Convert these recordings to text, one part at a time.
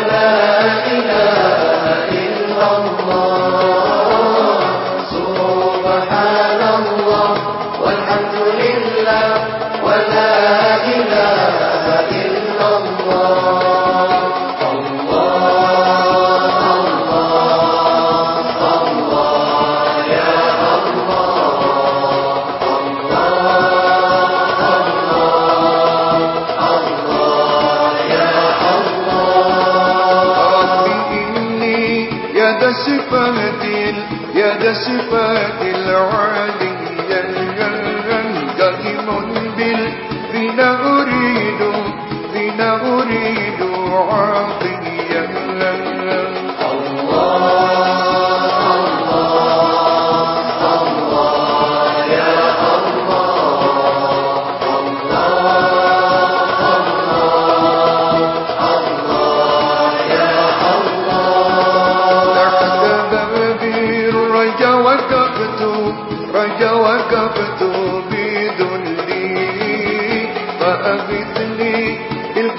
لا إله يد صفات يد صفات العالية دائم بالذين أريد ذين أريد عاطيا الله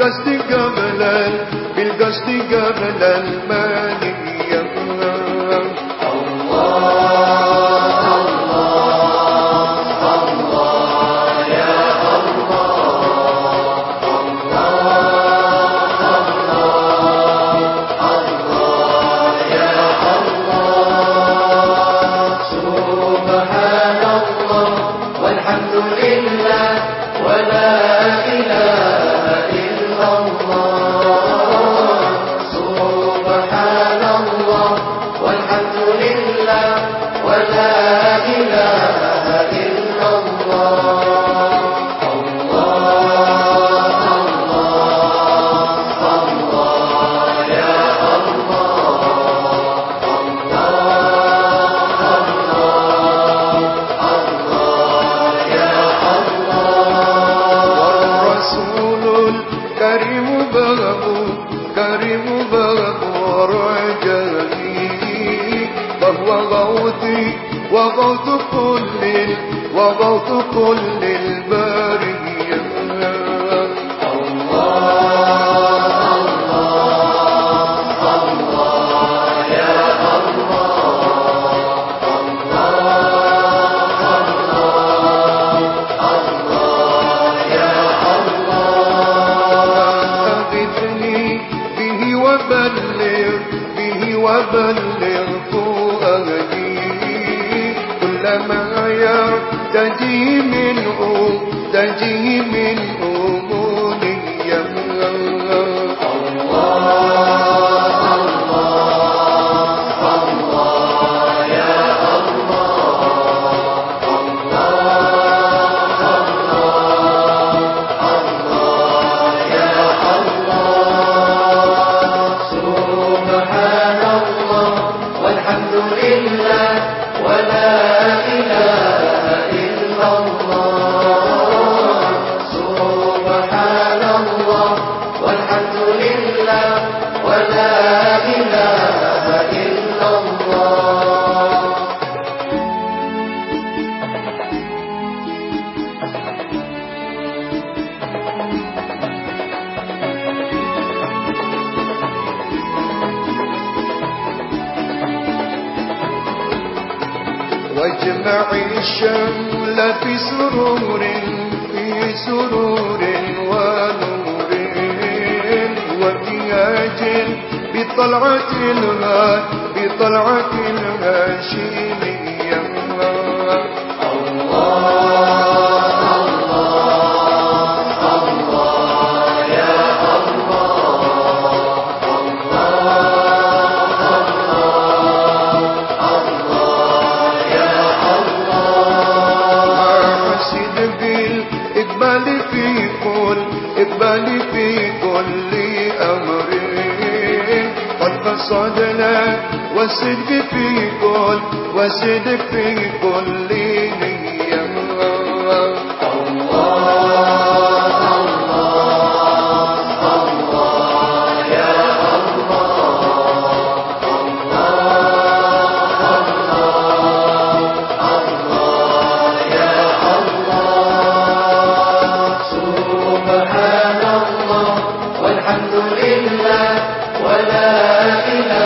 قصدي قبلا بالقصد قبلا الماني الباري كل وغوث كل الباري وبلغ به وبلغ أجمع الشمل في سرور في سرور ونور وابتهاج بطلعة بطلعة الهاشم في كل اقبلي في كل أمر. قد قصدنا والصدق في كل والصدق في كل نية. la.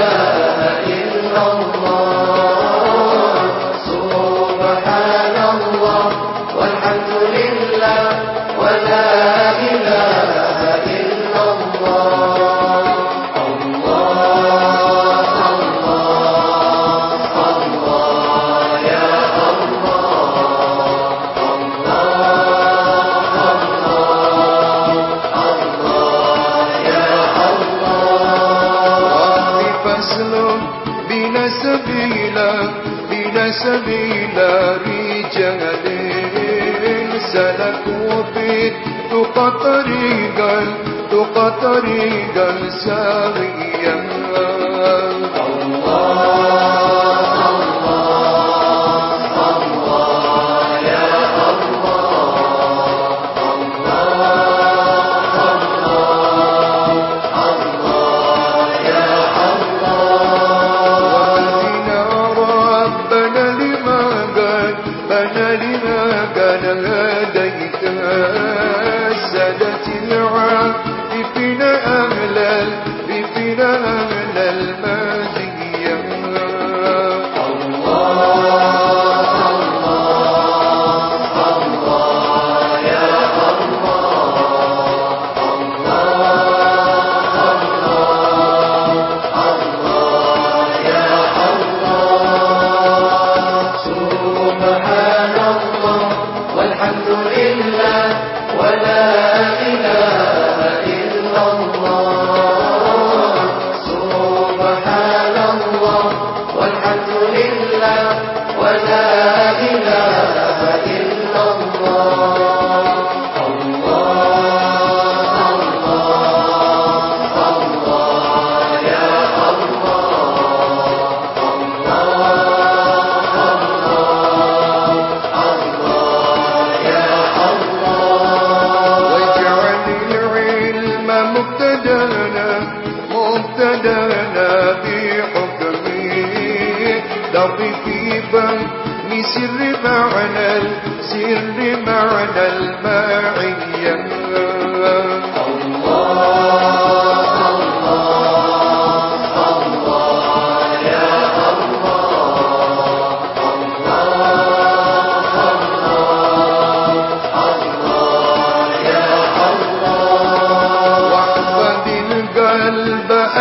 سبيل رجال سلكوا بالتقى طريقا تقى طريقا ساغيا. سر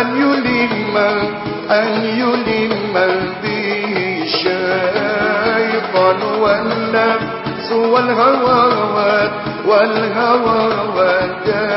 أن يلم أن يلم به الشيطان والنفس والهوى والهوى والجاه.